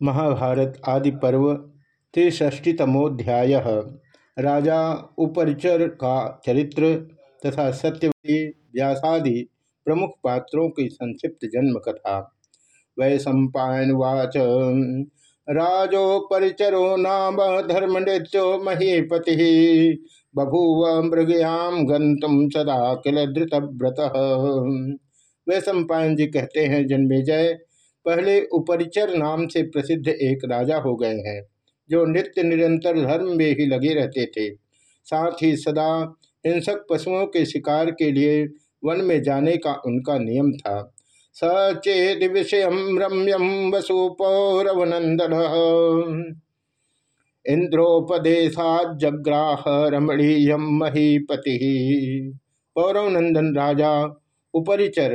महाभारत आदि पर्व त्रिष्ठीतमोध्याय राजा उपरिचर का चरित्र तथा सत्यवती व्यासादि प्रमुख पात्रों की संक्षिप्त जन्म कथा वै सम्पावाच राजोपरिचरो नाम धर्मनृत्यो महीपति, बभूव मृगयाम गंतुम सदा किल धृतव्रत। वे सम्पायन जी कहते हैं जन्मेजय पहले उपरिचर नाम से प्रसिद्ध एक राजा हो गए हैं, जो नित्य निरंतर धर्म में ही लगे रहते थे। साथ ही सदा हिंसक पशुओं के शिकार के लिए वन में जाने का उनका नियम था। सचेद विषय रम्यम वसुपौरवनंदन इंद्रोपदेशा जग्राह रमणीयम महीपति। पौरवनंदन राजा, उपरिचर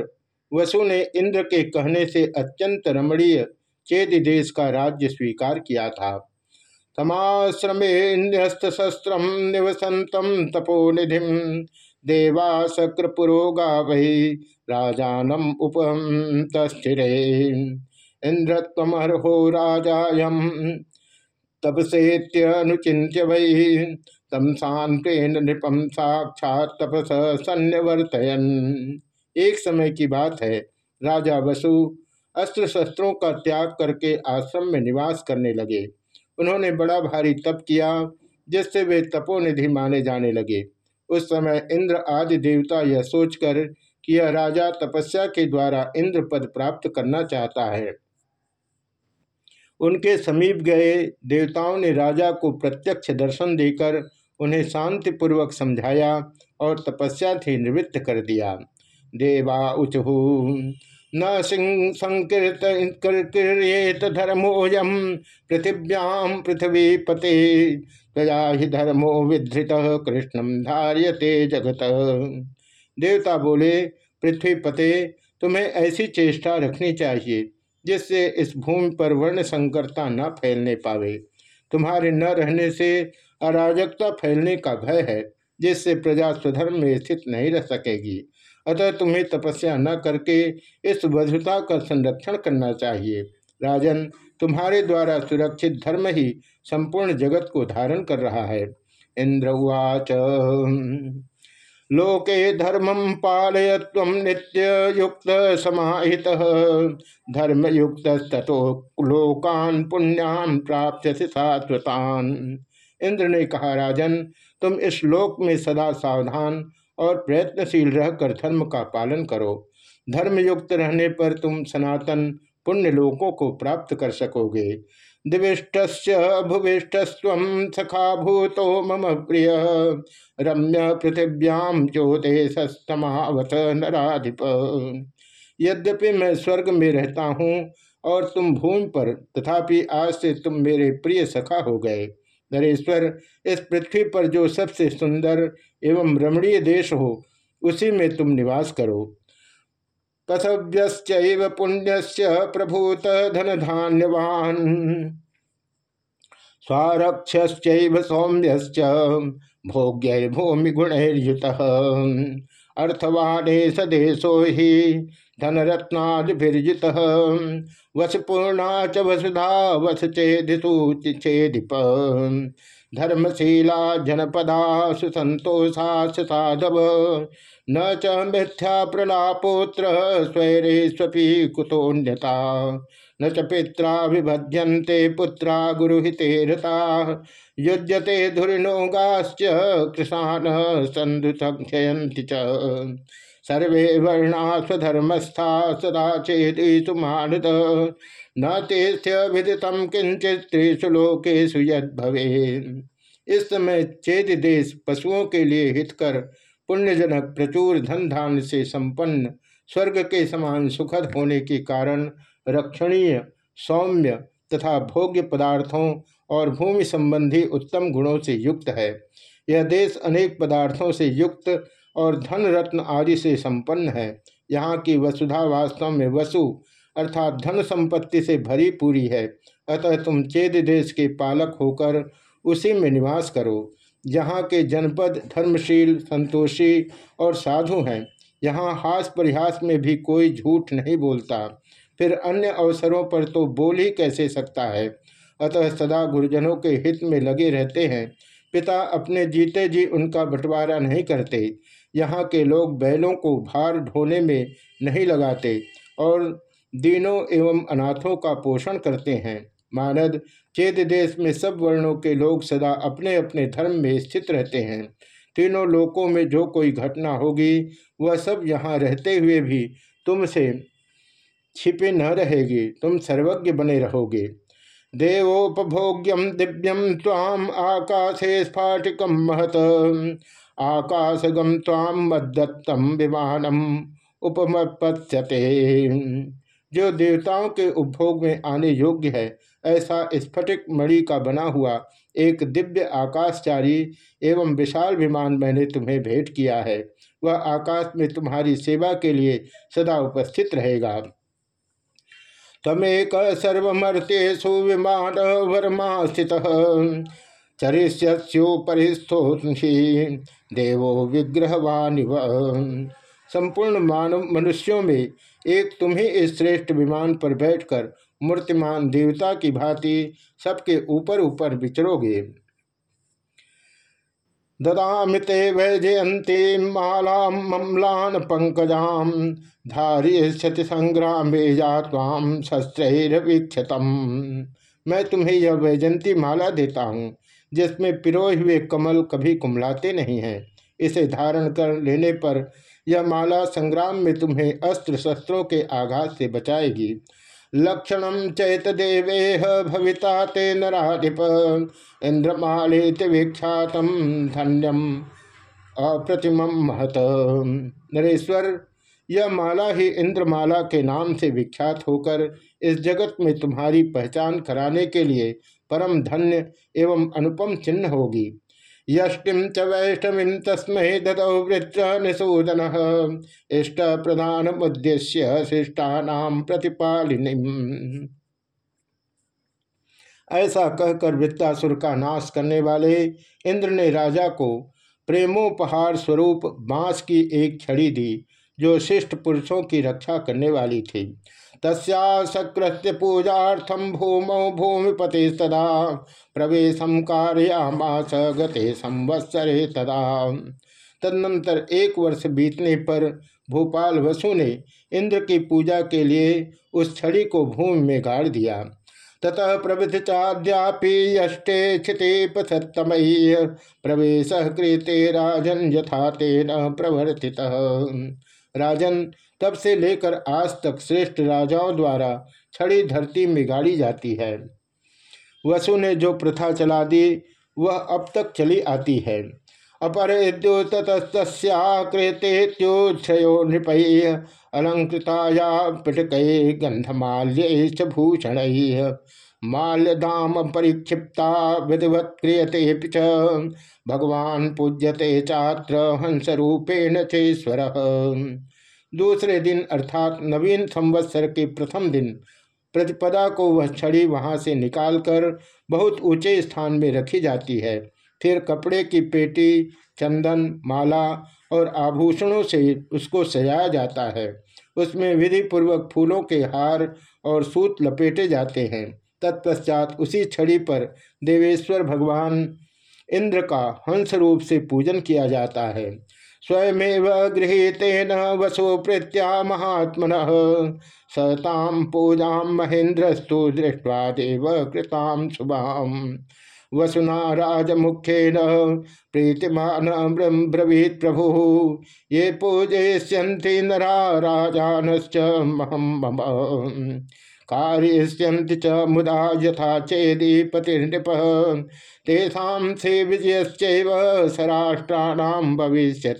वसु ने इंद्र के कहने से अत्यंत रमणीय चेद देश का राज्य स्वीकार किया था। समाश्रमे न्यस्तशस्त्रम निवसंतम तपोनिधि देवा शक्रपुरोगा वही राजानम उपस्थिरे इंद्रत्वमर्हो राजायम तपसेत्यनुचिंत्य वही तम शांतेन नृपम साक्षात तपस सन्निवर्तयन। एक समय की बात है। राजा वसु अस्त्र शस्त्रों का त्याग करके आश्रम में निवास करने लगे। उन्होंने बड़ा भारी तप किया, जिससे वे तपोनिधि माने जाने लगे। उस समय इंद्र आदि देवता यह सोचकर कि यह राजा तपस्या के द्वारा इंद्र पद प्राप्त करना चाहता है। उनके समीप गए देवताओं ने राजा को प्रत्यक्ष दर्शन देकर उन्हें शांतिपूर्वक समझाया और तपस्या से निवृत्त कर दिया। देवा उचहु न सिंह संकीर्त धर्मोयम पृथिव्याम पृथ्वी पते प्रजा ही धर्मो विधृत कृष्णम धार्यते जगत। देवता बोले पृथ्वी पते तुम्हें ऐसी चेष्टा रखनी चाहिए, जिससे इस भूमि पर वर्ण संकरता न फैलने पावे। तुम्हारे न रहने से अराजकता फैलने का भय है, जिससे प्रजा स्वधर्म में स्थित नहीं रह सकेगी। अतः तुम्हें तपस्या न करके इस वधुता का संरक्षण करना चाहिए। राजन तुम्हारे द्वारा सुरक्षित धर्म ही संपूर्ण जगत को धारण कर रहा है। इंद्र उवाच। लोके धर्मम पालय तम नित्य युक्त समाहित। धर्म तथो लोकान पुण्यान प्राप्त शाश्वतान इंद्र ने कहा, राजन, तुम इस लोक में सदा सावधान और प्रयत्नशील रहकर धर्म का पालन करो। धर्मयुक्त रहने पर तुम सनातन पुण्य लोकों को प्राप्त कर सकोगे। दिविष्ट भुविष्ट सखा भूतो मम प्रिय। रम्य पृथिव्याम ज्योतिषस्तमावत नराधिप। यद्यपि मैं स्वर्ग में रहता हूँ और तुम भूमि पर, तथापि आज से तुम मेरे प्रिय सखा हो गए। नरेश्वर इस पृथ्वी पर जो सबसे सुंदर एवं रमणीय देश हो, उसी में तुम निवास करो। कथव्य पुण्य प्रभूत धन धान्यवान स्वारक्ष्य सौम्य भोग्य भूमि गुणैर्युत अर्थवाणे सदेशो ही धनरत्नादिर्जित वसपूर्णा च वसुधा वस चेदिशुचेदिप धर्मशीला जनपदा सुसंतोषा साधव न च मिथ्या प्रलापोत्र स्वैरेष्वपि कुतोन्यता न च पिता विभद्यन्ते पुत्रा गुरुहिते रता युज्यते धुरिणोगाश्च संधुसंख्ययन्ति च। सर्वे वर्णा स्वधर्मस्था सदा चेदीसु मानद न तेस्थ्य विदितम किंचित त्रिषु लोकेशु यद इस समय चेद देश पशुओं के लिए हितकर, पुण्यजनक, प्रचुर धन धान से संपन्न, स्वर्ग के समान सुखद होने के कारण रक्षणीय, सौम्य तथा भोग्य पदार्थों और भूमि संबंधी उत्तम गुणों से युक्त है। यह देश अनेक पदार्थों से युक्त और धन रत्न आदि से संपन्न है। यहाँ की वसुधा वास्तव में वसु अर्थात धन संपत्ति से भरी पूरी है। अतः तुम चेद देश के पालक होकर उसी में निवास करो। यहाँ के जनपद धर्मशील, संतोषी और साधु हैं। यहाँ हास परिहास में भी कोई झूठ नहीं बोलता। फिर अन्य अवसरों पर तो बोल ही कैसे सकता है? अतः सदा गुरुजनों के हित में लगे रहते हैं। पिता अपने जीते जी उनका बंटवारा नहीं करते। यहाँ के लोग बैलों को भार ढोने में नहीं लगाते और दीनों एवं अनाथों का पोषण करते हैं। मानद, चेत देश में सब वर्णों के लोग सदा अपने अपने धर्म में स्थित रहते हैं। तीनों लोकों में जो कोई घटना होगी, वह सब यहाँ रहते हुए भी तुमसे छिपे न रहेगी, तुम सर्वज्ञ बने रहोगे। देवोपभोग्यम दिव्यम ताम आकाशे स्फाटिकम महत। आकाशगम ताम मदत्तम विमानम उपमपत्स्यते जो देवताओं के उपभोग में आने योग्य है, ऐसा स्फटिक मणि का बना हुआ एक दिव्य आकाशचारी एवं विशाल विमान मैंने तुम्हें भेंट किया है। वह आकाश में तुम्हारी सेवा के लिए सदा उपस्थित रहेगा। तमेक सर्वमर्तेषु विमान वर्मा स्थित चरिष्योपरिस्थो देवो विग्रहवान संपूर्ण मानव मनुष्यों में एक तुम ही इस श्रेष्ठ विमान पर बैठकर मूर्तिमान देवता की भांति सबके ऊपर ऊपर विचरोगे ददामिते वैजयंती माला ममलान पंकजाम क्षति संग्राम ताम शस्त्रवीक्षतम मैं तुम्हें यह वैजंती माला देता हूँ। जिसमें पिरोए हुए कमल कभी कुमलाते नहीं हैं। इसे धारण कर लेने पर यह माला संग्राम में तुम्हें अस्त्र शस्त्रों के आघात से बचाएगी। लक्षण चैत देवे भविता ते नाधिप इंद्रमालित विख्यात धन्यम अप्रतिम महत। नरेश्वर, यह माला ही इंद्रमाला के नाम से विख्यात होकर इस जगत में तुम्हारी पहचान कराने के लिए परम धन्य एवं अनुपम चिन्ह होगी। यष्टिम च वैष्णवी तस्म वृत्र निषूदन इष्ट प्रधान उद्देश्य शिष्टानाम प्रतिपालिनी ऐसा कहकर वृत्तासुर का नाश करने वाले इंद्र ने राजा को प्रेमोपहार स्वरूप बाँस की एक छड़ी दी, जो शिष्ट पुरुषों की रक्षा करने वाली थी। तस्कृत्य पूजार्थम भूमौ भूमिपते तदा प्रवेश कारयामास गते संवत्सरे तदा। तदनंतर एक वर्ष बीतने पर भोपाल वसु ने इंद्र की पूजा के लिए उस छड़ी को भूमि में गाड़ दिया। ततः प्रवृत्ति चाद्यापि यष्टे क्षिते पथतमयी प्रवेश कृते राजन यथा तेन प्रवर्तित। राजन तब से लेकर आज तक श्रेष्ठ राजाओं द्वारा छड़ी धरती में गाड़ी जाती है। वसु ने जो प्रथा चला दी, वह अब तक चली आती है। अपरेद्योतस्तस्याकृतेत्योक्षयो नृप अलंकृताया पिटक गंधमाल्य भूषण माल्यदाम परिक्षिप्ता विधिवत क्रियते भगवान पूज्यते चात्र हंस रूपेण चेश्वर। दूसरे दिन अर्थात नवीन संवत्सर के प्रथम दिन, प्रतिपदा को वह छड़ी वहाँ से निकालकर बहुत ऊँचे स्थान में रखी जाती है। फिर कपड़े की पेटी, चंदन, माला और आभूषणों से उसको सजाया जाता है। उसमें विधि पूर्वक फूलों के हार और सूत लपेटे जाते हैं। तत्पश्चात उसी छड़ी पर देवेश्वर भगवान इंद्र का हंस रूप से पूजन किया जाता है। स्वयमेव गृहीतेन वसु प्रीत्या महात्मन। सताम पूजा महेंद्रस्तु दृष्टवा देव शुभाम वसुना राजमुखेन प्रीतिमान ब्रवीत प्रभु। ये पूजय्यंति नरा राजानश्च महम कार्यस्यन्ति च मुदा यथा चेदी पतिर्नृप। तेषाम से विजय सराष्ट्राणाम भविष्य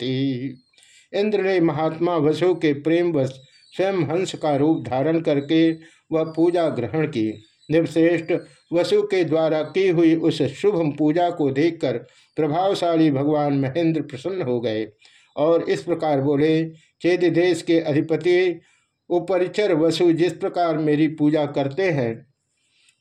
इंद्र ने महात्मा वसु के प्रेम वश स्वयं हंस का रूप धारण करके वह पूजा ग्रहण की। निर्श्रेष्ठ वसु के द्वारा की हुई उस शुभ पूजा को देखकर प्रभावशाली भगवान महेंद्र प्रसन्न हो गए और इस प्रकार बोले, चेद देश के अधिपति उपरिचर वसु जिस प्रकार मेरी पूजा करते हैं,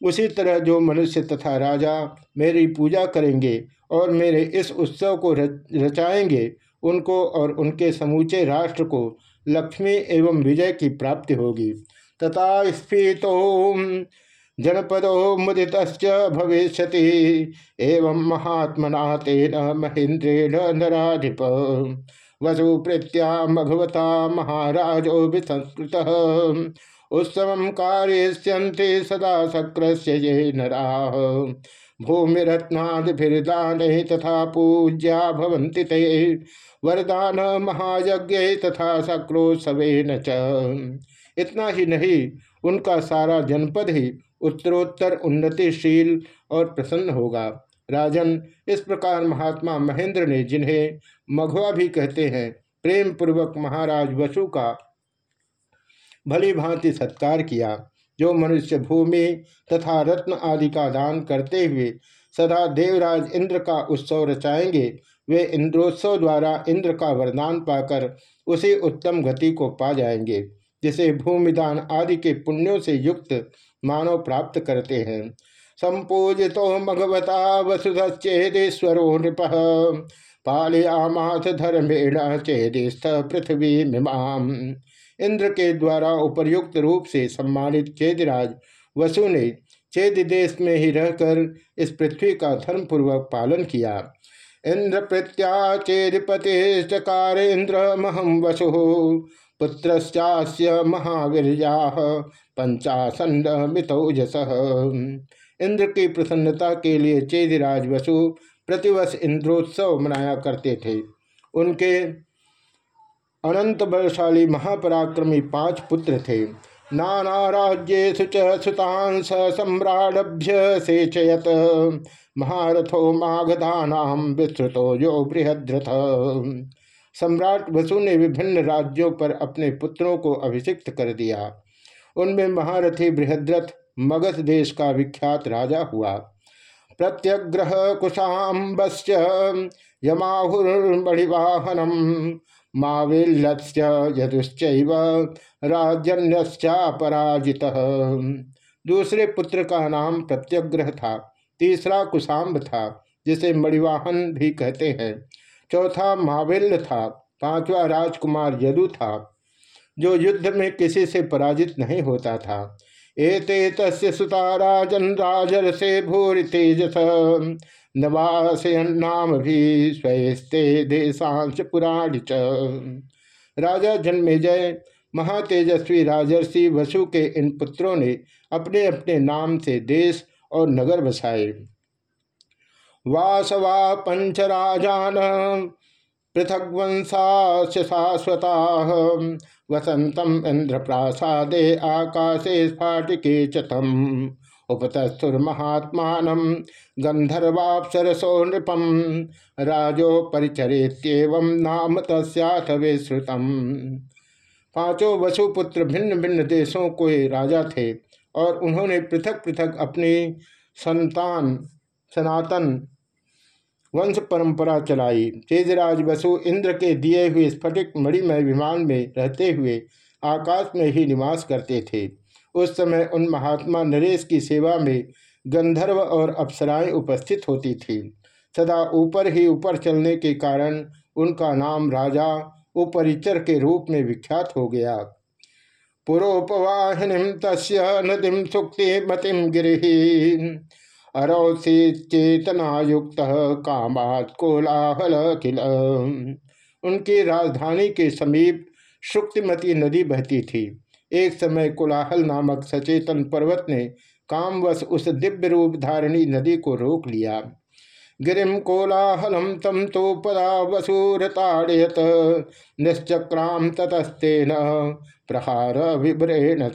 उसी तरह जो मनुष्य तथा राजा मेरी पूजा करेंगे और मेरे इस उत्सव को रचाएँगे, उनको और उनके समूचे राष्ट्र को लक्ष्मी एवं विजय की प्राप्ति होगी। तथा स्फीत जनपदो मुदित भविष्य एवं महात्मना तेन महेन्द्रेण नराधिप। वसु प्रीत्या मघवता महाराजो भी संस्कृत उत्सव कार्य सदा शक्रस्य ये नरा। भूमिरत्नादिदान तथा पूज्या भवन्ति ते। वरदान महायज्ञ तथा सक्रोत्सव न इतना ही नहीं, उनका सारा जनपद ही उत्तरोत्तर उन्नतिशील और प्रसन्न होगा। राजन, इस प्रकार महात्मा महेंद्र ने जिन्हें मघवा भी कहते हैं प्रेम पूर्वक महाराज वसु का भली भांति सत्कार किया, जो मनुष्य भूमि तथा रत्न आदि का दान करते हुए सदा देवराज इंद्र का उत्सव रचाएँगे, वे इंद्रोत्सव द्वारा इंद्र का वरदान पाकर उसी उत्तम गति को पा जाएँगे, जिसे भूमिदान आदि के पुण्यों से युक्त मानव प्राप्त करते हैं। संपूजितो भगवता वसुधेदेश्वरो नृप। पालयामाथ धर्मेण चेदिस्थ पृथ्वी मिमाम। इंद्र के द्वारा उपर्युक्त रूप से सम्मानित चेदराज वसु ने चेद देश में ही रहकर इस पृथ्वी का धर्मपूर्वक पालन किया। इंद्र प्रत्या चेदपति चकार इंद्र महम वसु। पुत्रश्चास्य महावीरिया पंचासंड मितौजस इंद्र की प्रसन्नता के लिए चेदिराज वसु प्रतिवर्ष इंद्रोत्सव मनाया करते थे। उनके अनंत बलशाली महापराक्रमी पाँच पुत्र थे। नाना राज्येषु च सुतांस सम्राडभ्य सेचयत। महारथो माघधानाम विस्तृतो यो बृहद्रथ। सम्राट वसु ने विभिन्न राज्यों पर अपने पुत्रों को अभिषिक्त कर दिया। उनमें महारथी बृहद्रथ मगध देश का विख्यात राजा हुआ। प्रत्यग्रह कुशाम्बस्य यमाहुर्मणिवाहनम माविल्लस्य यदुश्चैव पराजित दूसरे पुत्र का नाम प्रत्यग्रह था, तीसरा कुशाम्ब था, जिसे मणिवाहन भी कहते हैं। चौथा माविल्य था, पांचवा राजकुमार यदु था, जो युद्ध में किसी से पराजित नहीं होता था। एते तस्य सुता राजन से भूरि तेजस नवासयन्नाम भी स्वस्ते देशांश पुराण च। राजा जन्मेजय, महातेजस्वी राजर्षि वसु के इन पुत्रों ने अपने अपने नाम से देश और नगर बसाए। वासवा पंचराजान पृथग्वंशा शाश्वता वसंतम इंद्रप्रासादे आकाशे स्फाटिके चतम उपतस्थुर्महात्मा गंधर्वापसरसो नृपम। राजो परिचरेत्येवं नाम तस्याथ विश्रुतम पाँचों वसुपुत्र भिन्न भिन्न देशों के राजा थे और उन्होंने पृथक पृथक अपनी संतान, सनातन वंश परंपरा चलाई। तेजराज वसु इंद्र के दिए हुए स्फटिक मणिमय विमान में रहते हुए आकाश में ही निवास करते थे। उस समय उन महात्मा नरेश की सेवा में गंधर्व और अप्सराएँ उपस्थित होती थी। सदा ऊपर ही ऊपर चलने के कारण उनका नाम राजा, उपरिचर के रूप में विख्यात हो गया। पुरोपवाहिनी तस् नदीम सुक्ति मतिम गिरी अरौसी चेतना युक्त कामात कोलाहल किल उनकी राजधानी के समीप शुक्तिमती नदी बहती थी। एक समय कोलाहल नामक सचेतन पर्वत ने कामवश उस दिव्य रूप धारणी नदी को रोक लिया। गिरिम कोलाहलम तम तो पदा वसूरताड़यत निश्चक्राम ततस्ते न प्रहार विभ्रेण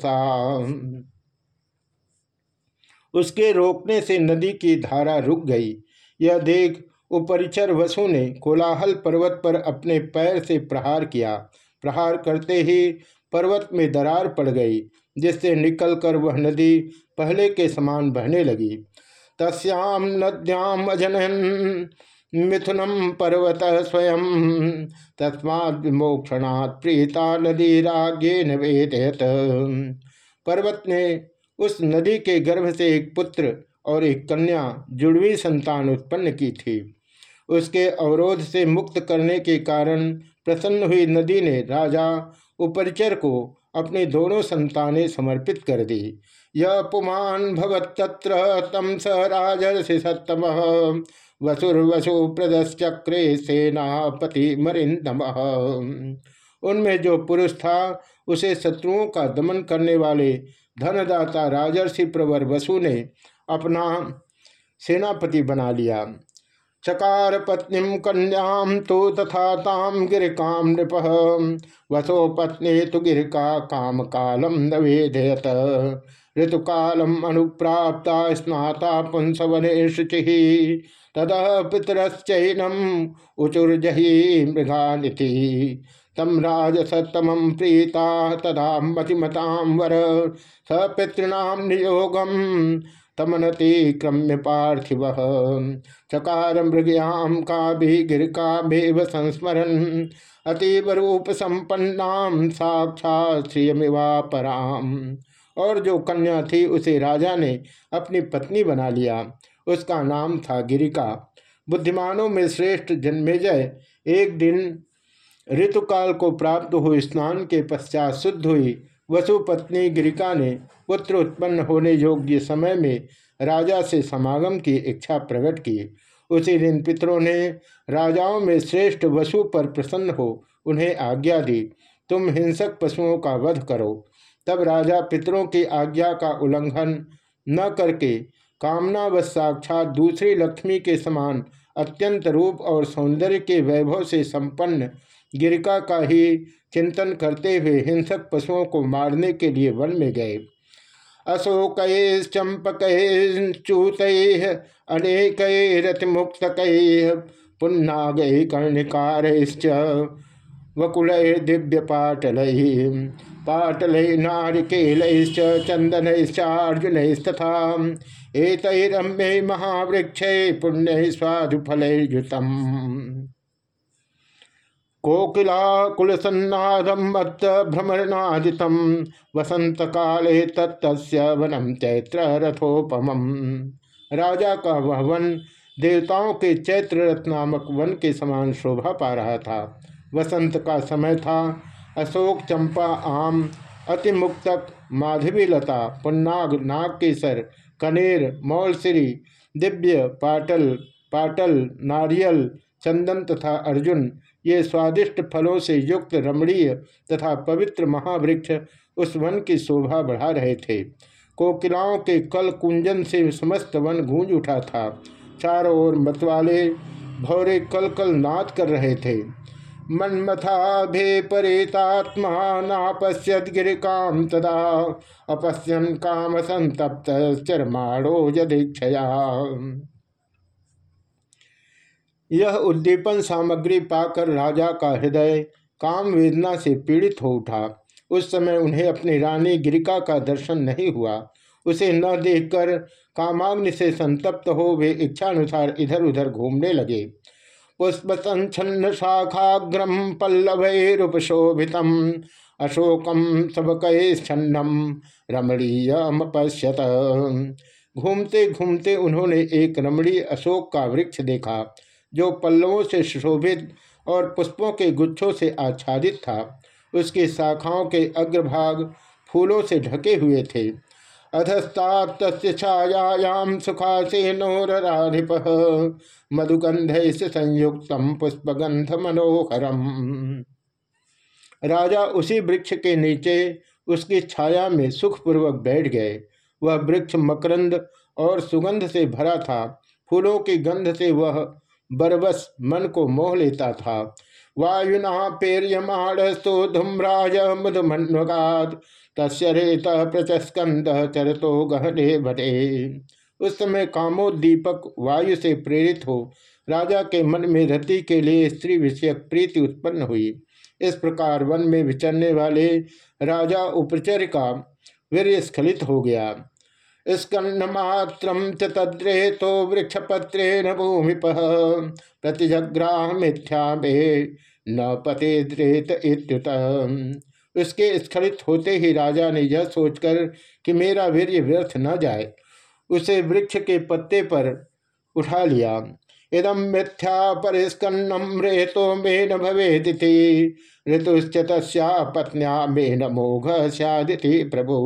उसके रोकने से नदी की धारा रुक गई। यह देख उपरिचर वसु ने कोलाहल पर्वत पर अपने पैर से प्रहार किया। प्रहार करते ही पर्वत में दरार पड़ गई, जिससे निकलकर वह नदी पहले के समान बहने लगी। तस्याम नद्याम अजनन मिथुनम पर्वत स्वयं तस्मा विमोक्षणात् प्रीता नदी रागे नवेदयत। पर्वत ने उस नदी के गर्भ से एक पुत्र और एक कन्या जुड़वी संतान उत्पन्न की थी। उसके अवरोध से मुक्त करने के कारण प्रसन्न हुई नदी ने राजा उपरिचर को अपनी दोनों संतानें समर्पित कर दी। यह पुमान भवत्त्र तम स राजर्षि सत्तम वसुर्वसु प्रदश्चक्रे सेनापति मरिंदम उनमें जो पुरुष था, उसे शत्रुओं का दमन करने वाले धनदाता राजर्षि प्रवर वसु ने अपना सेनापति बना लिया। चकार पत्नी कन्याम तो तथा ताम गिरिकाम नृप। वसो पत्नी तो गिरिका काम कालम न वेदयत ऋतुकालम अनुप्राप्ता स्नाता पुंसवने शुचि तद पितरश्चैनम उचुर्जही मृगानिथि तम राजसतम प्रीता तदा मतिमताम वर। स पितृणाम नियोगम तमनति क्रम्य पार्थिव। चकार मृगयाम का भी गिरका भेव संस्मरण अतीव रूप संपन्ना साक्षात श्रियमिवा पराम और जो कन्या थी, उसे राजा ने अपनी पत्नी बना लिया। उसका नाम था गिरिका। बुद्धिमानों में श्रेष्ठ जन्मेजय एक दिन ऋतुकाल को प्राप्त हुए स्नान के पश्चात शुद्ध हुई वसुपत्नी गिरिका ने पुत्र उत्पन्न होने योग्य समय में राजा से समागम की इच्छा प्रकट की। उसी दिन पितरों ने राजाओं में श्रेष्ठ वसु पर प्रसन्न हो उन्हें आज्ञा दी, तुम हिंसक पशुओं का वध करो। तब राजा पितरों की आज्ञा का उल्लंघन न करके कामना व साक्षात दूसरी लक्ष्मी के समान अत्यंत रूप और सौंदर्य के वैभव से संपन्न गिरिका का ही चिंतन करते हुए हिंसक पशुओं को मारने के लिए वन में गए। अशोक चंपक चूत अनेक रतिमुक्तक पुन्नाग कर्णिकार वकुल दिव्य पाटल पाटल नारिकेल चंदनश्चार्जुनस्तथा एतरम्य महावृक्ष पुण्य स्वादुफलयुतम कोकिलाकुलसन्नादम मत्त भ्रमरनादितम वसंत काले तत्स्य वनम चैत्र रथोपम। राजा का वह वन देवताओं के चैत्र रथ नामक वन के समान शोभा पा रहा था। वसंत का समय था। अशोक, चंपा, आम, अतिमुक्तक, माधवी लता, पुन्नाग, नागकेसर, कनेर मौलश्री दिव्य, पाटल पाटल, नारियल चंदन तथा अर्जुन, ये स्वादिष्ट फलों से युक्त रमणीय तथा पवित्र महावृक्ष उस वन की शोभा बढ़ा रहे थे। कोकिलाओं के कल कुंजन से समस्त वन गूंज उठा था। चारों ओर मतवाले भौरे कल कल नाद कर रहे थे। मन्मथा भे परेतात्मा नापश्यत गिरिकाम तदा, अपश्यन काम संतप्त चरमाणो यदीक्षया। यह उद्दीपन सामग्री पाकर राजा का हृदय काम वेदना से पीड़ित हो उठा। उस समय उन्हें अपनी रानी गिरिका का दर्शन नहीं हुआ। उसे न देखकर कामाग्नि से संतप्त हो वे इच्छानुसार इधर उधर घूमने लगे। पुष्प संचन्न शाखाग्रम पल्लवैरुपशोभित अशोकम सबक छन्नम रमणीयमपश्यत। घूमते घूमते उन्होंने एक रमणीय अशोक का वृक्ष देखा। जो पल्लवों से सुशोभित और पुष्पों के गुच्छों से आच्छादित था, उसकी शाखाओं के अग्रभाग फूलों से ढके हुए थे। अधस्तात छायायाम सुखासे नोरिप मधुगंध से संयुक्त पुष्पगंध मनोहरम। राजा उसी वृक्ष के नीचे उसकी छाया में सुखपूर्वक बैठ गए। वह वृक्ष मकरंद और सुगंध से भरा था। फूलों की गंध से वह बरबस मन को मोह लेता था। वायुना पेर्यमाणस्तु धूम्राज मधुमन्वगात तस्रेत प्रचस्कंद चरतो गहने भटे उस समय कामोद्दीपक वायु से प्रेरित हो, राजा के मन में रति के लिए स्त्री विषयक प्रीति उत्पन्न हुई। इस प्रकार वन में विचरने वाले राजा उपचर का वीर स्खलित हो गया। स्कन्नमात्रम च तद्रे तो वृक्षपत्रेण भूमिप प्रतिजग्राह मिथ्या न पते द्रेत उसके स्खलित होते ही राजा ने यह सोचकर कि मेरा वीर्य व्यर्थ न जाए, उसे वृक्ष के पत्ते पर उठा लिया। इदम मिथ्या परिस्कन्नम रेतो मे न भवेदिति, ऋतुश्च तस्या पत्न्या मे न मोघ सदिति प्रभु।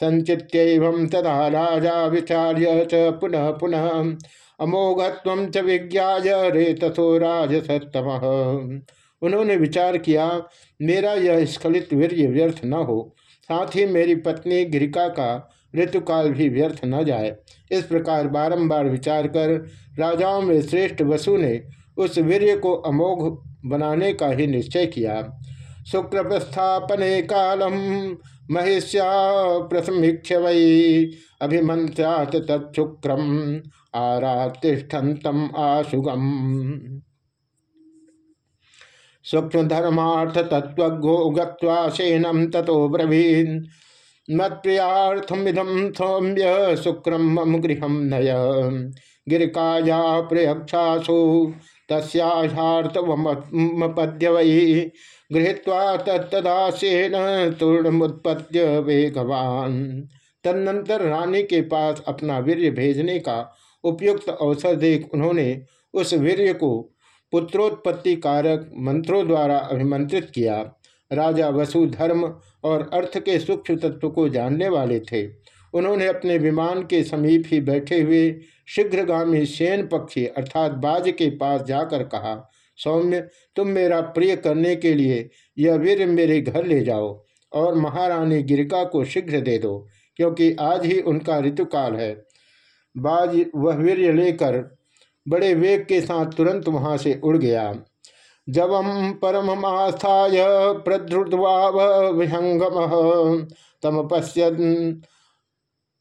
संचित्यम तदा राजा विचार्य च पुनः पुनः अमोघत्व च विज्ञा रेतथो राजसतम उन्होंने विचार किया, मेरा यह स्खलित वीर्य व्यर्थ न हो, साथ ही मेरी पत्नी गिरिका का ऋतुकाल भी व्यर्थ न जाए। इस प्रकार बारंबार विचार कर राजाओं में श्रेष्ठ वसु ने उस वीर्य को अमोघ बनाने का ही निश्चय किया। शुक्र प्रस्थापने कालम। महिष्या प्रसमीक्ष वही अभिमंत्यात तत्शुक्रम आरातिष्ठतम आशुगम। सूक्ष्म धर्मार्थ तत्वो गेनम तथो ब्रवीन मत्प्रियाथमिदम सौम्य शुक्रम मम गृह नय। गिरिकाया प्रयक्षासु। तस्यार्थमपद्य वही गृहीत्वा तत्तदासेन तूर्णमुत्पत्य वेगवान। तदनंतर रानी के पास अपना वीर्य भेजने का उपयुक्त अवसर देख उन्होंने उस वीर्य को पुत्रोत्पत्ति कारक मंत्रों द्वारा अभिमंत्रित किया। राजा वसु धर्म और अर्थ के सूक्ष्म तत्व को जानने वाले थे। उन्होंने अपने विमान के समीप ही बैठे हुए शीघ्रगामी सेन पक्षी अर्थात बाज के पास जाकर कहा, सौम्य तुम मेरा प्रिय करने के लिए यह वीर मेरे घर ले जाओ और महारानी गिरिका को शीघ्र दे दो, क्योंकि आज ही उनका ऋतुकाल है। बाज वह वीर लेकर बड़े वेग के साथ तुरंत वहाँ से उड़ गया। जब हम जवम परममास्थाय प्रधृद्वाविहंगम तम पश्य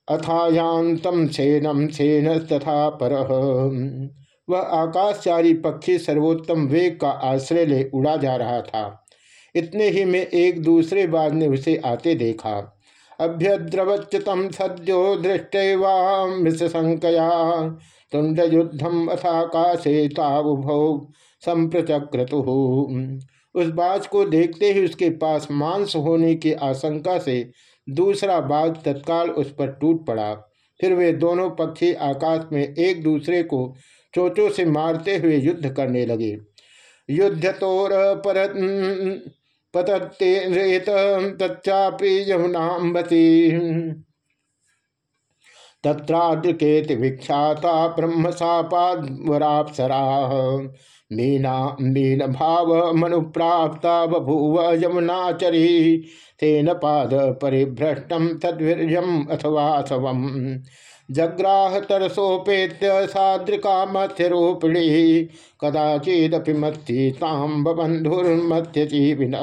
अथायांतम सेनम सेन तथा पर। वह आकाशचारी पक्षी सर्वोत्तम वेग का आश्रय ले उड़ा जा रहा था। इतने ही में एक दूसरे बाद ने उसे आते देखा। अभ्यद्रवच्युतम सद्यो दृष्टवामिशंकया तुंड युद्धम अथाकाशे तावुभौ संप्रचक्रतु। उस बाज को देखते ही उसके पास मांस होने की आशंका से दूसरा बाज तत्काल उस पर टूट पड़ा। फिर वे दोनों पक्षी आकाश में एक दूसरे को चोचों से मारते हुए युद्ध करने लगे। युद्ध तोर पर पतते रेत तच्चापी यमुनाबती तत्राद्रिकेत विख्याता ब्रह्म सापावरापसरा मीना मीन भाव मनु प्राप्ता बभूव यमुनाचरी। तेन पाद परिभ्रष्टम तद्वीर्यम अथवा सवम। जग्राह तरसोपेत्य साद्रिका मध्यरूपिणी कदाचिदपि मत्थीतां बबंधुर्मध्यजीविन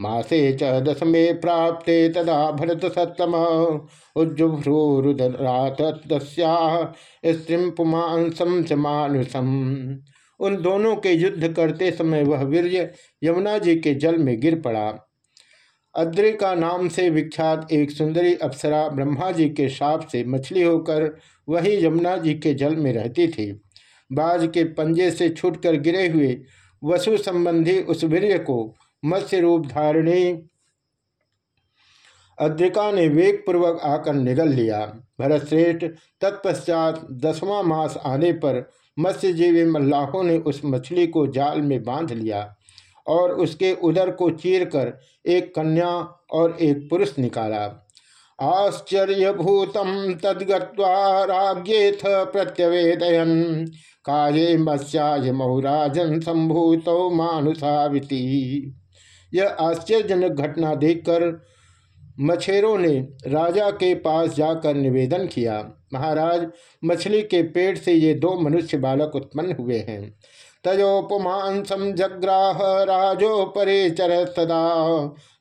मासे च दशमे प्राप्ते तदा भरत सत्तम उज्जुभ्रूरुदरात स्त्रीं पुमांसम च मानुषम। उन दोनों के युद्ध करते समय वह वीर्य यमुना जी के जल में गिर पड़ा। अद्रिका नाम से विख्यात एक सुंदरी अप्सरा ब्रह्मा जी के शाप से मछली होकर वही यमुना जी के जल में रहती थी। बाज के पंजे से छूटकर गिरे हुए वसु संबंधी उस वीर्य को मत्स्य रूप धारणी अद्रिका ने वेग पूर्वक आकर निगल लिया। भरतश्रेष्ठ तत्पश्चात दसवां मास आने पर मत्स्यजीवी मल्लाहों ने उस मछली को जाल में बाँध लिया। और उसके उदर को चीर कर एक कन्या और एक पुरुष निकाला। आश्चर्यभूतम तद्गत्वाराग्येथ प्रत्यवेदयन। काये मत्स्याय महुराजन संभूत मानुषाविति यह आश्चर्यजनक घटना देखकर मछेरों ने राजा के पास जाकर निवेदन किया, महाराज, मछली के पेट से ये दो मनुष्य बालक उत्पन्न हुए हैं। तजोपमांसम जग्राह राजो परे चर सदा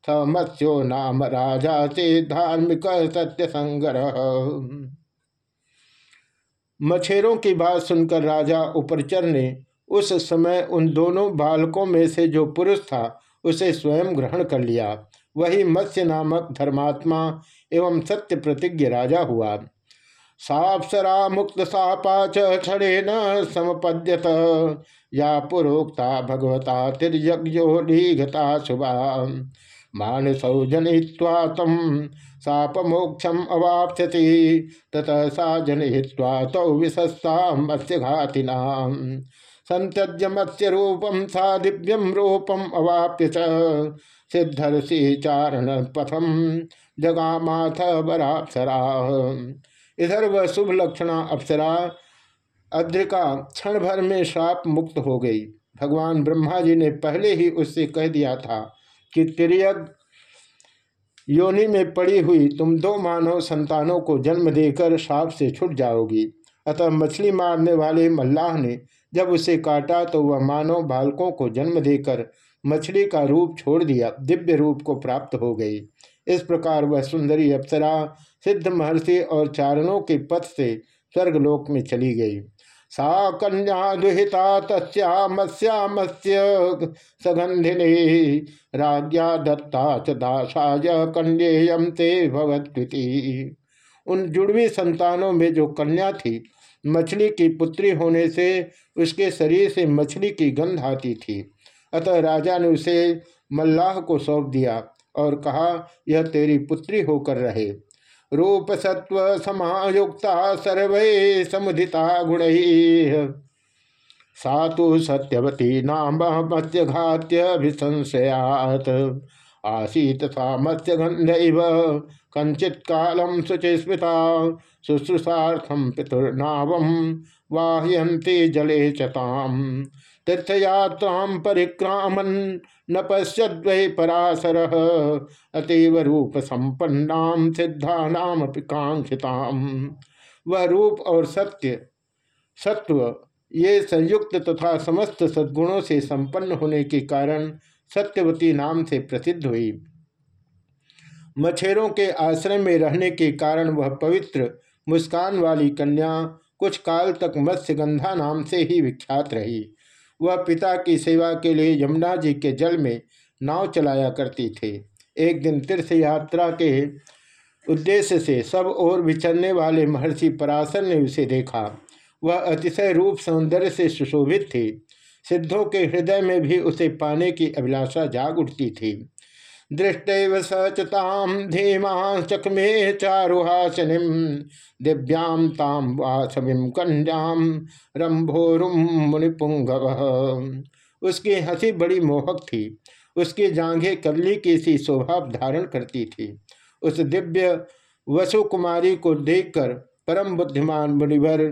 थ मत्स्यो नाम राजा से धार्मिक सत्य संग्रह मछेरों की बात सुनकर राजा उपरचर ने उस समय उन दोनों बालकों में से जो पुरुष था, उसे स्वयं ग्रहण कर लिया। वही मत्स्य नामक धर्मात्मा एवं सत्य प्रतिज्ञ राजा हुआ। सापसरा मुक्त सापा छड़े न समपद्यत। या पुरोक्ता भगवता तिरयज्ञो लीघता शुभा। मानसौ जनित्वा तम सापमोक्षम अवाप्यति ततः सा जनहित्वा तौ विशस्ता मत्स्य घातिना संत्यज्य मत्स्य रूपम सा दिव्यम रूपम अवाप्य सिद्धर्षि चारण पथम जगामाथ बरापसरा इधर वह शुभ लक्षणा अप्सरा अद्रिका क्षण भर में श्राप मुक्त हो गई। भगवान ब्रह्मा जी ने पहले ही उससे कह दिया था कि तिरयग योनि में पड़ी हुई तुम दो मानव संतानों को जन्म देकर श्राप से छुट जाओगी। अतः मछली मारने वाले मल्लाह ने जब उसे काटा तो वह मानव बालकों को जन्म देकर मछली का रूप छोड़ दिया, दिव्य रूप को प्राप्त हो गई। इस प्रकार वह सुंदरी अप्सरा, सिद्ध महर्षि और चारणों के पथ से स्वर्गलोक में चली गई। सा कन्या दुहिता तस्या मत्स्य सगंधिनी राज्ञा दत्ता च दासाय कन्येयम ते भगवती उन जुड़वी संतानों में जो कन्या थी, मछली की पुत्री होने से उसके शरीर से मछली की गंध आती थी। अतः राजा ने उसे मल्लाह को सौंप दिया और कहा, यह तेरी पुत्री होकर रहे। रूप सत्व समायुक्ता सर्वे समुदिता गुण। सा तो सत्यवती नाम मत्स्यघात्यभिसंशयात आसीत सा मत्स्यगंध कंचित कालम शुचि स्मृता शुश्रूषार्थम पितुर्नावम वाहयंती जले चताम तीर्थयात्राम परिक्रामन न पश्यद्वै पराशर, अतीव रूप संपन्ना सिद्धानाम कांक्षिताम वह रूप और सत्य। सत्व, ये संयुक्त तथा समस्त सद्गुणों से संपन्न होने के कारण सत्यवती नाम से प्रसिद्ध हुई। मछेरों के आश्रम में रहने के कारण वह पवित्र, मुस्कान वाली कन्या कुछ काल तक मत्स्यगंधा नाम से ही विख्यात रही। वह पिता की सेवा के लिए यमुना जी के जल में नाव चलाया करती थी। एक दिन तीर्थ यात्रा के उद्देश्य से सब ओर विचरने वाले महर्षि पराशर ने उसे देखा। वह अतिशय रूप सौंदर्य से सुशोभित थी। सिद्धों के हृदय में भी उसे पाने की अभिलाषा जाग उठती थी। दृष्ट सचताम धीमा चकमे चारुहासनिम दिव्याम ताम वासमिम कन्याम रंभोरुम मुनिपुंगव। उसकी हँसी बड़ी मोहक थी, उसकी जांघें करली की सी शोभा धारण करती थी। उस दिव्य वसुकुमारी को देखकर परम बुद्धिमान मुनिवर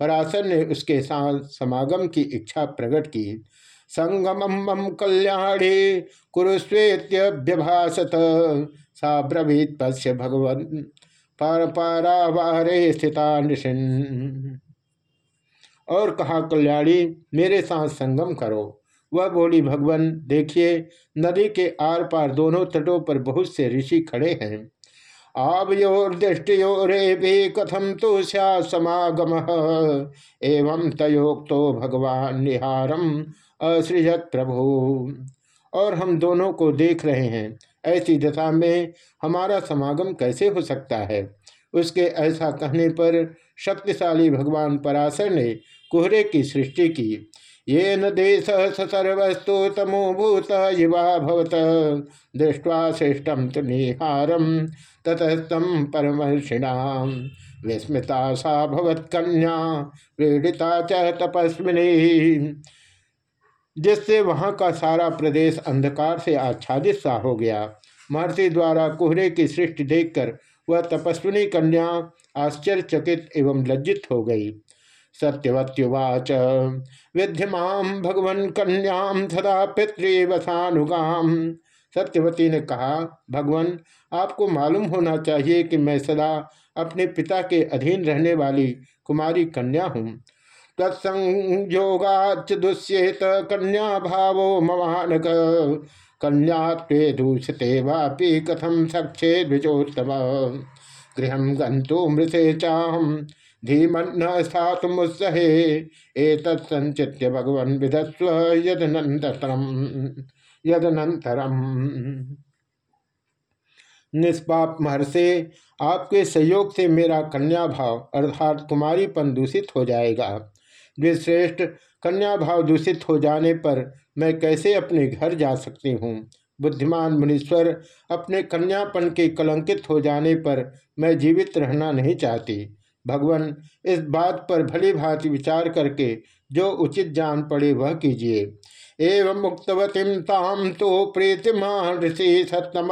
पराशर ने उसके साथ समागम की इच्छा प्रकट की। संगमम कल्याणी कुरुस्वेत्यभ्यभाषत सा ब्रवीत पश्य भगवन पार पारावारे स्थिता निशिन और कहा, कल्याणी, मेरे साथ संगम करो। वह बोली, भगवान, देखिए, नदी के आर पार दोनों तटों पर बहुत से ऋषि खड़े हैं। आवयोर्दृष्टियोरे भी कथम तो समागम एवं तयोक्तो भगवान निहारम असृजत प्रभु। और हम दोनों को देख रहे हैं, ऐसी दशा में हमारा समागम कैसे हो सकता है? उसके ऐसा कहने पर शक्तिशाली भगवान पराशर ने कोहरे की सृष्टि की। ये न देश सर्वस्तु तमोभूत युवा भवत, दृष्टवा श्रेष्ठम तो निहारम ततस्तम परमर्षिणाम विस्मृता सा भवत कन्या पीड़िता च तपस्विनी। जिससे वहाँ का सारा प्रदेश अंधकार से आच्छादित सा हो गया। महर्षि द्वारा कोहरे की सृष्टि देखकर वह तपस्विनी कन्या आश्चर्यचकित एवं लज्जित हो गई। सत्यवत्युवाच विद्यमाम भगवन कन्याम सदा पितृवसानुगाम सत्यवती ने कहा, भगवान, आपको मालूम होना चाहिए कि मैं सदा अपने पिता के अधीन रहने वाली कुमारी कन्या हूँ। तत्संयोगाच दुष्येत कन्या भावो मवानक कन्या दूषते वापि कथम सक्षे द्विजोत्तम। गृह गंतु मृते चाहम धीमन स्थात मुत्सहे एक संचित्य भगवन विधस्व यदनंतरम यदनंतरम निष्पाप महर्षे, आपके सहयोग से मेरा कन्या भाव अर्थात कुमारीपन दूषित हो जाएगा। द्विश्रेष्ठ कन्या भाव दूषित हो जाने पर मैं कैसे अपने घर जा सकती हूँ? बुद्धिमान मुनीश्वर, अपने कन्यापन के कलंकित हो जाने पर मैं जीवित रहना नहीं चाहती। भगवान, इस बात पर भली भांति विचार करके जो उचित जान पड़े वह कीजिए। एवं मुक्तवती ताम तो प्रीतिमान ऋषि सतम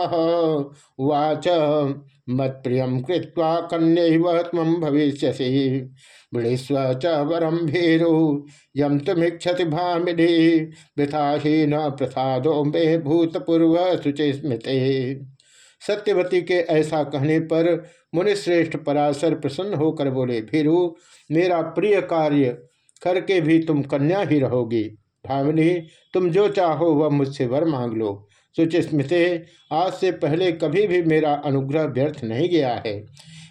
वाच मत प्रियम कृत्वा कन्या वह तम भविष्य मृणीस्व च वरम भीरु यम तुमीक्षति भामिनी वृथाही न प्रसादो मे भूतपूर्व शुचि स्मृति सत्यवती के ऐसा कहने पर मुनिश्रेष्ठ पराशर प्रसन्न होकर बोले भीरु मेरा प्रिय कार्य करके भी तुम कन्या ही रहोगी भामिनी तुम जो चाहो वह मुझसे वर मांग लो सुचिस्मृते आज से पहले कभी भी मेरा अनुग्रह व्यर्थ नहीं गया है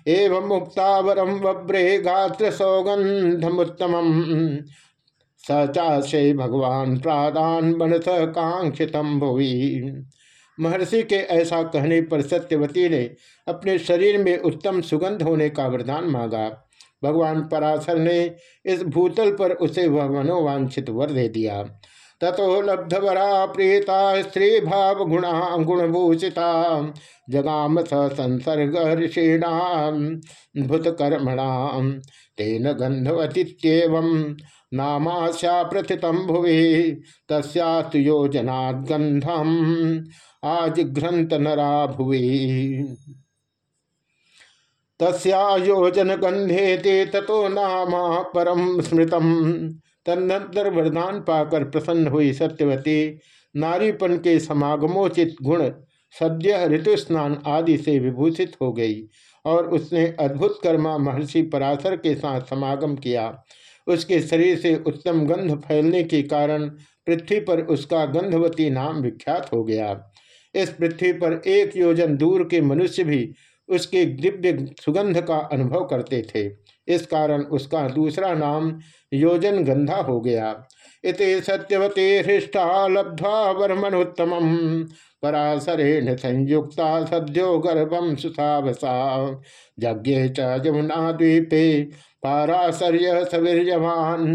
एवं मुक्तावरम वब्रे गात्र सौगंधमुत्तम सचाशे भगवान प्रादान मनस कांक्षित भुवि। महर्षि के ऐसा कहने पर सत्यवती ने अपने शरीर में उत्तम सुगंध होने का वरदान मांगा। भगवान पराशर ने इस भूतल पर उसे वह मनोवांछित वर दे दिया। ततो लब्धवरा प्रीता स्त्री भाव गुणा गुणभूषिता। जगाम स संसर्ग ऋषीणाम भूतकर्मणाम तेन गंधवतीव नामाशा प्रथित भुवि तस्यास्तु आज घ्रंथ नरा भुवि। तस्योजन गंधे ते ततो नामा परम स्मृतम तदनंतर वरदान पाकर प्रसन्न हुई सत्यवती। नारीपन के समागमोचित गुण, सद्य ऋतु स्नान आदि से विभूषित हो गई और उसने अद्भुत कर्मा महर्षि पराशर के साथ समागम किया। उसके शरीर से उत्तम गंध फैलने के कारण पृथ्वी पर उसका गंधवती नाम विख्यात हो गया। इस पृथ्वी पर एक योजन दूर के मनुष्य भी उसके दिव्य सुगंध का अनुभव करते थे। इस कारण उसका दूसरा नाम योजन गंधा हो गया। इत सत्यवती हृष्टा लब्ध्वा वर्मनोत्तम पराशरेण संयुक्ता सद्यो गर्भम सुसावसा। यज्ञ च जमुना द्वीपे पाराशर्य सवीर्यवान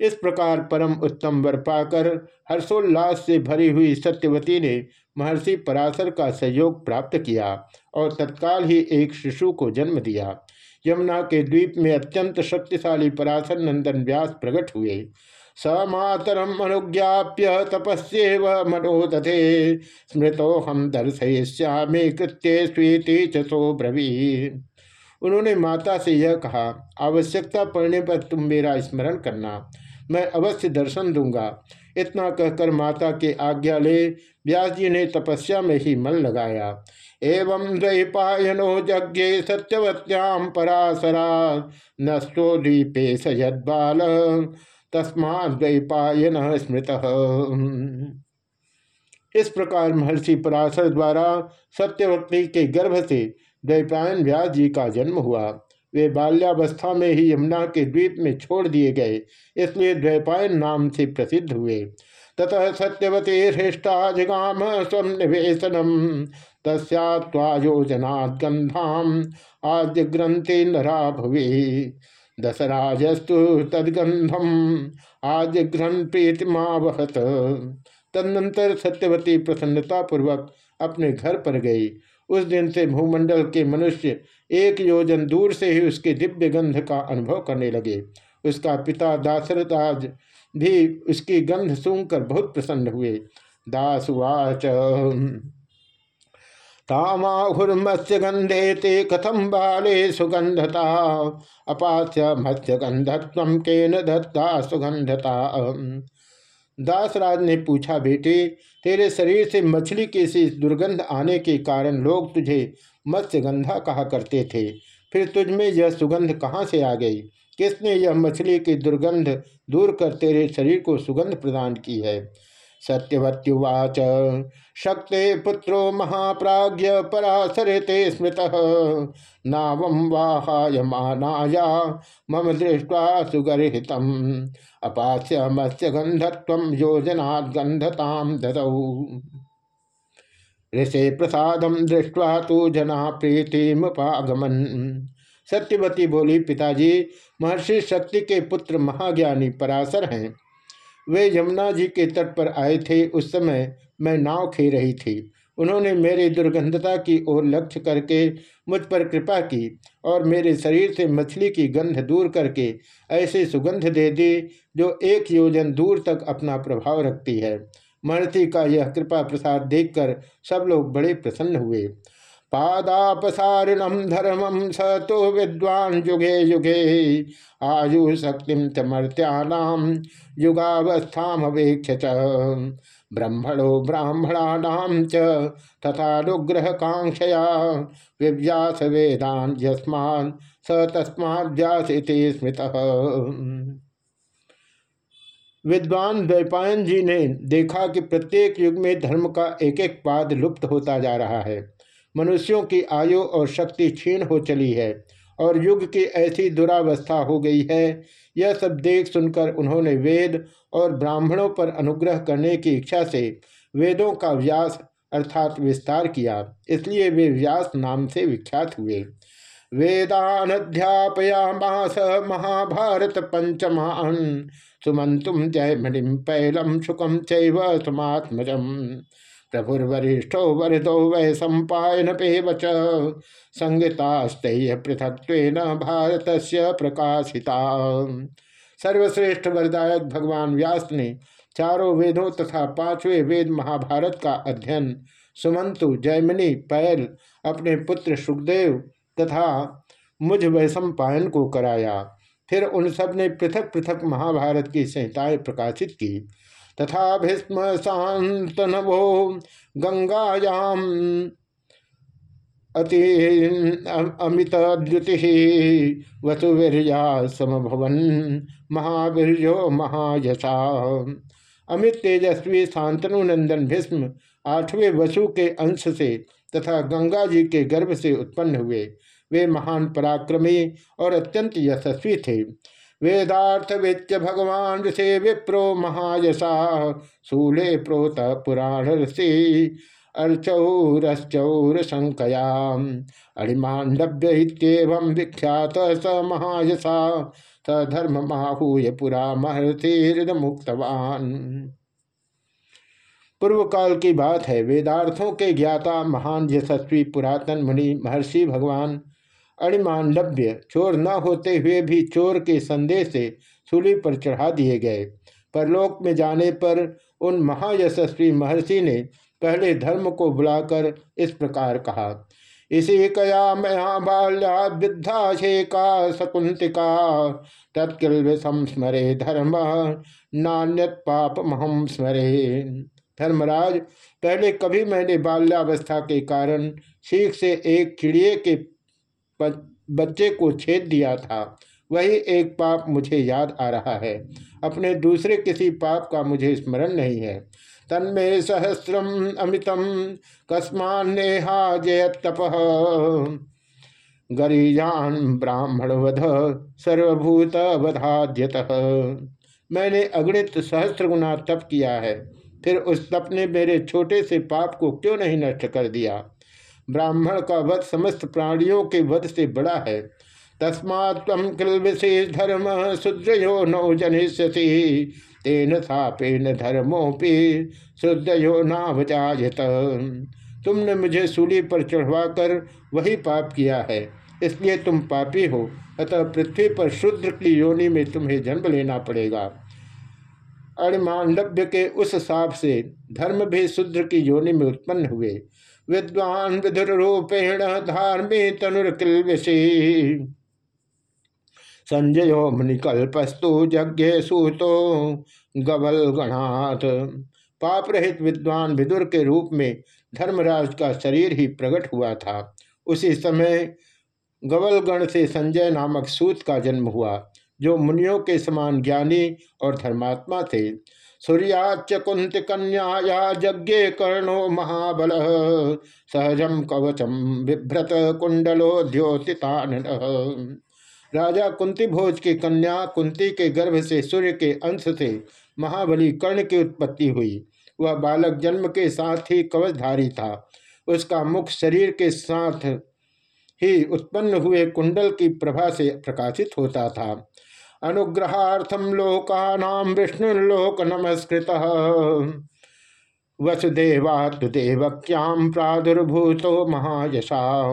इस प्रकार परम उत्तम वर पाकर हर्षोल्लास से भरी हुई सत्यवती ने महर्षि पराशर का सहयोग प्राप्त किया और तत्काल ही एक शिशु को जन्म दिया। यमुना के द्वीप में अत्यंत शक्तिशाली पराशर नंदन व्यास प्रकट हुए। स मातरम अनुज्ञाप्य तपस्व मनोदधे। स्मृतो हम दर्शयिष्यामे कृत्य स्वीति चो ब्रवी उन्होंने माता से यह कहा, आवश्यकता पड़ने पर तुम मेरा स्मरण करना। मैं अवश्य दर्शन दूँगा। इतना कहकर माता के आज्ञा ले व्यास जी ने तपस्या में ही मन लगाया। एवं द्वैपायनो यज्ञे सत्यवत्याम पराशरा, नष्टो द्वीपे सयद्बाल तस्मा द्वैपायन स्मृत। इस प्रकार महर्षि पराशर द्वारा सत्यवक्ति के गर्भ से द्वैपायन व्यास जी का जन्म हुआ। वे बाल्यावस्था में ही यमुना के द्वीप में छोड़ दिए गए, इसलिए द्वैपायन नाम से प्रसिद्ध हुए। ततः सत्यवती हृष्टा जगाम स्व निवेशनम। तस्ोजनाद गंधाम आद्य ग्रंथि नरा भुवि। दसराजस्तु तदगंधम आज घ्रन प्रीतिमावहत तदनंतर सत्यवती प्रसन्नता पूर्वक अपने घर पर गई। उस दिन से भूमंडल के मनुष्य एक योजन दूर से ही उसके दिव्य गंध का अनुभव करने लगे। उसका पिता दाशरथराज भी उसकी गंध सूंघकर बहुत प्रसन्न हुए। दासुवाच। तामाहुर्मत्स्य गंधे ते कथम बाले सुगंधता अपास्य मत्स्य गंधत्व के न दत्ता सुगंधता दासराज ने पूछा, बेटे, तेरे शरीर से मछली की सी दुर्गंध आने के कारण लोग तुझे मत्स्यगंधा कहा करते थे। फिर तुझमें यह सुगंध कहाँ से आ गई? किसने यह मछली की दुर्गंध दूर कर तेरे शरीर को सुगंध प्रदान की है? सत्यवत्युवाच शक्ते पुत्रो महाप्राज्य परासरते स्मृत। नाव वाहायमानाया मम दृष्ट्वा सुगर्हित अपास्य मत्स्य गंधत्व योजना गंधताम ददौ। ऋषे प्रसाद दृष्टवा तो जना प्रीतिमुपागमन। सत्यवती बोली, पिताजी, महर्षि शक्ति के पुत्र महाज्ञानी पराशर हैं। वे यमुना जी के तट पर आए थे। उस समय मैं नाव खे रही थी। उन्होंने मेरी दुर्गंधता की ओर लक्ष्य करके मुझ पर कृपा की और मेरे शरीर से मछली की गंध दूर करके ऐसे सुगंध दे दी जो एक योजन दूर तक अपना प्रभाव रखती है। महर्षि का यह कृपा प्रसाद देखकर सब लोग बड़े प्रसन्न हुए। पादापसारिणम धर्मम स तो विद्वान युगे युगे। आयु शक्ति च मर्त्याम युगावस्थावेक्ष ब्रह्मणो ब्राह्मणानाम च तथानुग्रह कांक्षया विव्यास वेदान स तस्माद्यास स्मृत। विद्वान द्वैपायन जी ने देखा कि प्रत्येक युग में धर्म का एक एक पाद लुप्त होता जा रहा है। मनुष्यों की आयु और शक्ति क्षीण हो चली है और युग की ऐसी दुरावस्था हो गई है। यह सब देख सुनकर उन्होंने वेद और ब्राह्मणों पर अनुग्रह करने की इच्छा से वेदों का व्यास अर्थात विस्तार किया। इसलिए वे व्यास नाम से विख्यात हुए। वेदानध्यापयामास महाभारत पंचमान सुमंतुम जय मणिम पैलम सुखम चैव सुमात्मजम। प्रभुर्वरिष्ठो वरदो वै सम्पायन पेवच संगीतास्तेय पृथक भारत से प्रकाशिता। सर्वश्रेष्ठ वरदायक भगवान व्यास ने चारों वेदों तथा पाँचवें वेद महाभारत का अध्ययन सुमंतु जयमिनी पैल, अपने पुत्र सुखदेव तथा मुझ वैशम पायन को कराया। फिर उन सबने पृथक पृथक महाभारत की संहिताएँ प्रकाशित की। तथा भीष्म शांतनवो गंगायाम अति अमित द्युति वसुवीरिया समभवन महावीर्यो महायशा। अमित तेजस्वी शांतनु नंदन भीष्म आठवें वसु के अंश से तथा गंगा जी के गर्भ से उत्पन्न हुए। वे महान पराक्रमी और अत्यंत यशस्वी थे। वेदार्थ विच्य भगवान से विप्रो महायशा शूले प्रोत पुराण ऋषि अर्चौरश्चौर संकयाम अणिमांडव्य विख्यात स महायशा, स धर्म माहूय पुरा महर्षि मुक्तवान पूर्व काल की बात है, वेदार्थों के ज्ञाता महान यशस्वी पुरातन मुनि महर्षि भगवान अणिमांडव्य चोर न होते हुए भी चोर के संदेह से सूली पर चढ़ा दिए गए। परलोक में जाने पर उन महायशस्वी महर्षि ने पहले धर्म को बुलाकर इस प्रकार कहा, इसी कया मया बाल्या वृद्धा शेका शकुंतिका, तत्किल संस्मरे धर्म, नान्यत पाप महम स्मरे। धर्मराज, पहले कभी मैंने बाल्यावस्था के कारण शीख से एक चिड़िए के बच्चे को छेद दिया था। वही एक पाप मुझे याद आ रहा है। अपने दूसरे किसी पाप का मुझे स्मरण नहीं है। तन्मे सहस्रम अमितम कस्मान नेहा जय तप गरीजान ब्राह्मण वध सर्वभूत वधाद्यत मैंने अगणित सहस्त्र गुना तप किया है। फिर उस तप ने मेरे छोटे से पाप को क्यों नहीं नष्ट कर दिया? ब्राह्मण का वध समस्त प्राणियों के वध से बड़ा है। तस्मा तम किल विशेष धर्म शुद्रयो नौ जनिष्यसी। तेन सापेन धर्मोपि शुद्धयो नावजात तुमने मुझे सूली पर चढ़वाकर वही पाप किया है। इसलिए तुम पापी हो, अतः पृथ्वी पर शुद्र की योनि में तुम्हें जन्म लेना पड़ेगा। अणिमांडव्य के उस साप से धर्म भी शुद्र की योनि में उत्पन्न हुए। विद्वान विधुर रूपेण धार्मे तनुर्किलविषी संजय मुनिकल्पस्तु यज्ञ सूतो गवल गणाथ पाप रहित विद्वान विदुर के रूप में धर्मराज का शरीर ही प्रकट हुआ था। उसी समय गवलगण से संजय नामक सूत का जन्म हुआ, जो मुनियों के समान ज्ञानी और धर्मात्मा थे। सूर्याच कुंत कन्याया यज्ञ कर्णो महाबल। सहजम कवचम बिभ्रत कुंडलो द्योतितान राजा कुंती भोज की कन्या कुंती के गर्भ से सूर्य के अंश से महाबली कर्ण की उत्पत्ति हुई। वह बालक जन्म के साथ ही कवचधारी था। उसका मुख शरीर के साथ ही उत्पन्न हुए कुंडल की प्रभा से प्रकाशित होता था। अनुग्रहार्थम लोकानाम विष्णुलोक नमस्कृत वसुदेवात्देवक्याम प्रादुर्भूतो महायशा।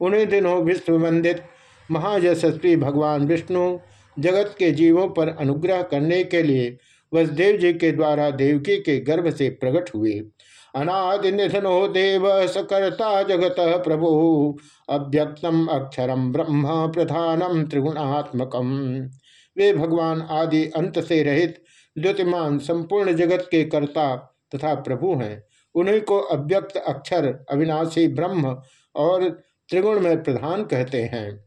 उन्हीं दिनों विश्व वंदित महायशस्वी भगवान विष्णु, जगत के जीवों पर अनुग्रह करने के लिए वसुदेव जी के द्वारा देवकी के गर्भ से प्रकट हुए। अनादि निधनो देव सकर्ता जगत प्रभु, अव्यक्तम अक्षरम ब्रह्म प्रधानम त्रिगुणात्मकम। वे भगवान आदि अंत से रहित द्युतिमान संपूर्ण जगत के कर्ता तथा प्रभु हैं। उन्हीं को अव्यक्त अक्षर अविनाशी ब्रह्म और त्रिगुण में प्रधान कहते हैं।